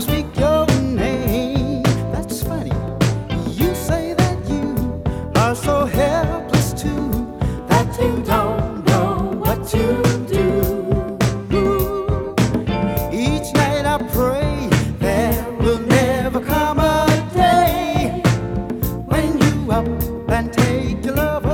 gonna speak your name. That's funny. You say that you are so helpless too, that you don't know what to do. Each night I pray there will never come a day when you up and take your love.